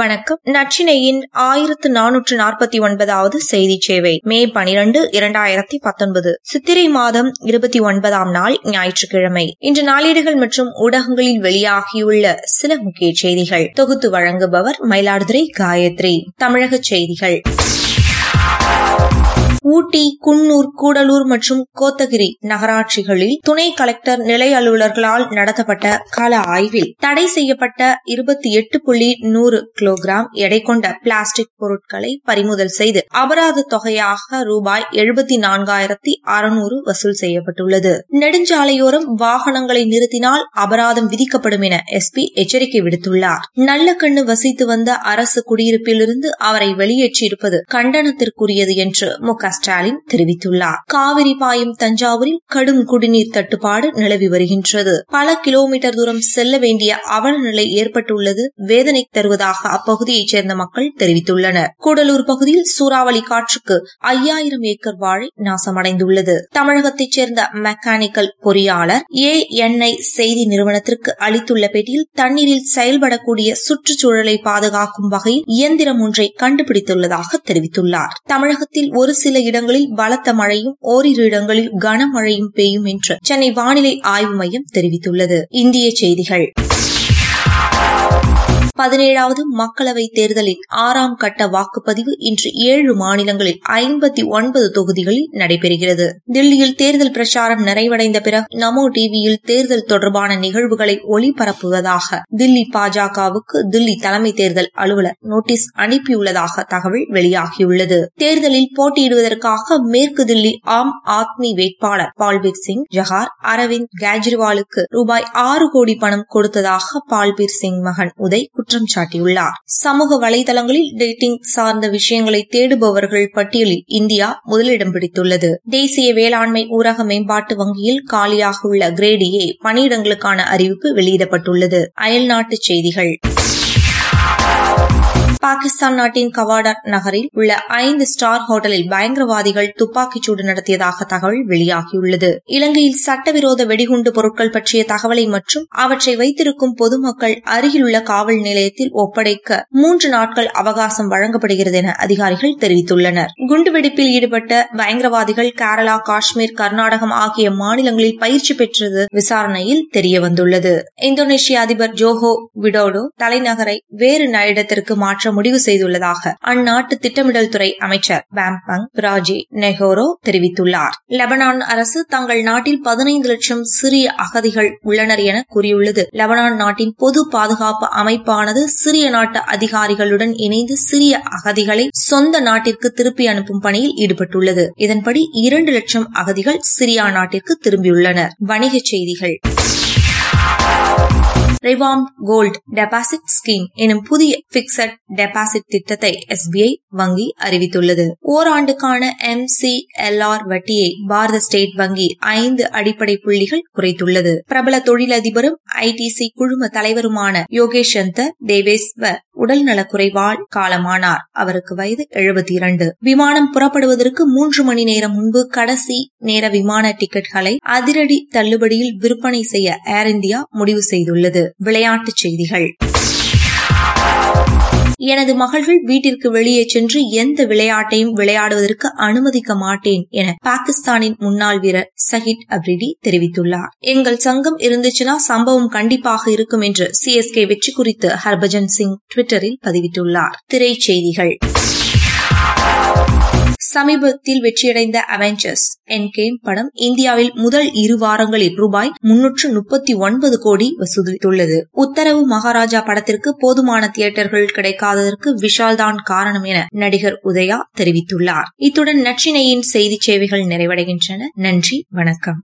வணக்கம். நச்சினையின் ஆயிரத்து நானூற்று நாற்பத்தி ஒன்பதாவது செய்தி சேவை மே பனிரெண்டு இரண்டாயிரத்தி பத்தொன்பது. சித்திரை மாதம் இருபத்தி ஒன்பதாம் நாள் ஞாயிற்றுக்கிழமை. இன்று நாளேடுகள் மற்றும் ஊடகங்களில் வெளியாகியுள்ள சில முக்கிய செய்திகள். தொகுத்து வழங்குபவர் மயிலாடுதுறை காயத்ரி. தமிழக செய்திகள். ஊட்டி குன்னூர் கூடலூர் மற்றும் கோத்தகிரி நகராட்சிகளில் துணை கலெக்டர் நிலை அலுவலர்களால் நடத்தப்பட்ட கள ஆய்வில் தடை செய்யப்பட்ட இருபத்தி எட்டு புள்ளி நூறு கிலோகிராம் எடை கொண்ட பிளாஸ்டிக் பொருட்களை பறிமுதல் செய்து அபராத தொகையாக ரூபாய் எழுபத்தி நான்காயிரத்தி அறுநூறு வசூல் செய்யப்பட்டுள்ளது. நெடுஞ்சாலையோரம் வாகனங்களை நிறுத்தினால் அபராதம் விதிக்கப்படும் என எஸ்பி எச்சரிக்கை விடுத்துள்ளார். நல்ல கண்ணு வசித்து வந்த அரசு குடியிருப்பிலிருந்து அவரை வெளியேற்றியிருப்பது கண்டனத்திற்குரியது என்று மு ஸ்டாலின் தெரிவித்துள்ளார். காவிரி பாயும் தஞ்சாவூரில் கடும் குடிநீர் தட்டுப்பாடு நிலவி வருகின்றது. பல கிலோமீட்டர் தூரம் செல்ல வேண்டிய அவல நிலை ஏற்பட்டுள்ளது. வேதனை தருவதாக அப்பகுதியைச் சேர்ந்த மக்கள் தெரிவித்துள்ளனர். கூடலூர் பகுதியில் சூறாவளி காற்றுக்கு ஐயாயிரம் ஏக்கர் வாழை நாசமடைந்துள்ளது. தமிழகத்தைச் சேர்ந்த மெக்கானிக்கல் பொறியாளர் ஏ. என்ஐ செய்தி நிறுவனத்திற்கு அளித்துள்ள பேட்டியில் தண்ணீரில் செயல்படக்கூடிய சுற்றுச்சூழலை பாதுகாக்கும் வகையில் இயந்திரம் ஒன்றை கண்டுபிடித்துள்ளதாக தெரிவித்துள்ளார். தமிழகத்தில் ஒரு சில இடங்களில் பலத்த மழையும் ஓரிரு இடங்களில் கனமழையும் பெய்யும் என்று சென்னை வானிலை ஆய்வு மையம் தெரிவித்துள்ளது. இந்திய செய்திகள். பதினேழாவது மக்களவை தேர்தலின் ஆறாம் கட்ட வாக்குப்பதிவு இன்று ஏழு மாநிலங்களில் ஐம்பத்தி ஒன்பது தொகுதிகளில் நடைபெறுகிறது. தில்லியில் தேர்தல் பிரச்சாரம் நிறைவடைந்த பிறகு நமோ டிவியில் தேர்தல் தொடர்பான நிகழ்வுகளை ஒளிபரப்புவதாக தில்லி பாஜகவுக்கு தில்லி தலைமை தேர்தல் அலுவலர் நோட்டீஸ் அனுப்பியுள்ளதாக தகவல் வெளியாகியுள்ளது. தேர்தலில் போட்டியிடுவதற்காக மேற்கு தில்லி ஆம் ஆத்மி வேட்பாளர் பால்பீர் சிங் ஜஹார் அரவிந்த் கெஜ்ரிவாலுக்கு ரூபாய் ஆறு கோடி பணம் கொடுத்ததாக பால்பீர் சிங் மகன் உதய் குற்றம் சாட்டியுள்ளார். சமூக வலைதளங்களில் டேட்டிங் சார்ந்த விஷயங்களை தேடுபவர்கள் பட்டியலில் இந்தியா முதலிடம் பிடித்துள்ளது. தேசிய வேளாண்மை ஊரக மேம்பாட்டு வங்கியில் காலியாக உள்ள கிரேடியே பணியிடங்களுக்கான அறிவிப்பு வெளியிடப்பட்டுள்ளது. அயல்நாட்டு செய்திகள். பாகிஸ்தான் நாட்டின் கவாடா நகரில் உள்ள ஐந்து ஸ்டார் ஹோட்டலில் பயங்கரவாதிகள் துப்பாக்கிச்சூடு நடத்தியதாக தகவல் வெளியாகியுள்ளது. இலங்கையில் சட்டவிரோத வெடிகுண்டு பொருட்கள் பற்றிய தகவலை மற்றும் அவற்றை வைத்திருக்கும் பொதுமக்கள் அருகில் உள்ள காவல் நிலையத்தில் ஒப்படைக்க மூன்று நாட்கள் அவகாசம் வழங்கப்படுகிறது என அதிகாரிகள் தெரிவித்துள்ளனர். குண்டுவெடிப்பில் ஈடுபட்ட பயங்கரவாதிகள் கேரளா காஷ்மீர் கர்நாடகம் ஆகிய மாநிலங்களில் பயிற்சி பெற்றது விசாரணையில் தெரியவந்துள்ளது. இந்தோனேஷிய அதிபர் ஜோஹோ விடோடோ தலைநகரை வேறு இடத்திற்கு மாற்ற முடிவு செய்துள்ளதாக அந்நாட்டு திட்டமிடல் துறை அமைச்சர் பேம்பங் ராஜி நெஹோரோ தெரிவித்துள்ளார். லெபனான் அரசு தங்கள் நாட்டில் பதினைந்து லட்சம் சிறிய அகதிகள் உள்ளனர் என கூறியுள்ளது. லெபனான் நாட்டின் பொது பாதுகாப்பு அமைப்பானது சிறிய நாட்டு அதிகாரிகளுடன் இணைந்து சிறிய அகதிகளை சொந்த நாட்டிற்கு திருப்பி அனுப்பும் பணியில் ஈடுபட்டுள்ளது. இதன்படி இரண்டு லட்சம் அகதிகள் சிரியா நாட்டிற்கு திரும்பியுள்ளனர். வணிகச் செய்திகள். ரிவார்ம் கோல்ட் டெபாசிட் ஸ்கீம் எனும் புதிய பிக்சட் டெபாசிட் திட்டத்தை எஸ்பிஐ வங்கி அறிவித்துள்ளது. ஓராண்டுக்கான எம் சி எல் ஆர் வட்டியை பாரத ஸ்டேட் வங்கி ஐந்து அடிப்படை புள்ளிகள் குறைத்துள்ளது. பிரபல தொழிலதிபரும் ஐடிசி குழும தலைவருமான யோகேஷ் சந்தர் தேவேஸ்வர் உடல் நலக்குறைவால் காலமானார். அவருக்கு வயது எழுபத்தி இரண்டு விமானம் புறப்படுவதற்கு மூன்று மணி நேரம் முன்பு கடைசி நேர விமான டிக்கெட்களை அதிரடி தள்ளுபடியில் விற்பனை செய்ய ஏர் இந்தியா முடிவு செய்துள்ளது. விளையாட்டுச் செய்திகள். எனது மகள்கள் வீட்டிற்கு வெளியே சென்று எந்த விளையாட்டையும் விளையாடுவதற்கு அனுமதிக்க மாட்டேன் என பாகிஸ்தானின் முன்னாள் வீரர் சஹித் அப்ரிடி தெரிவித்துள்ளார். எங்கள் சங்கம் இருந்துச்சுன்னா சம்பவம் கண்டிப்பாக இருக்கும் என்று சிஎஸ்கே வெற்றி குறித்து ஹர்பஜன் சிங் டுவிட்டரில் பதிவிட்டுள்ளார். திரைச்செய்திகள். சமீபத்தில் வெற்றியடைந்த அவெஞ்சர்ஸ் என்கேம் படம் இந்தியாவில் முதல் இரு வாரங்களில் ரூபாய் முன்னூற்று முப்பத்தி ஒன்பது கோடி வசூலித்துள்ளது. உத்தரவு மகாராஜா படத்திற்கு போதுமான தியேட்டர்கள் கிடைக்காததற்கு விஷால்தான் காரணம் என நடிகர் உதயா தெரிவித்துள்ளார். இத்துடன் நச்சினையின் செய்தி சேவைகள் நிறைவடைகின்றன. நன்றி வணக்கம்.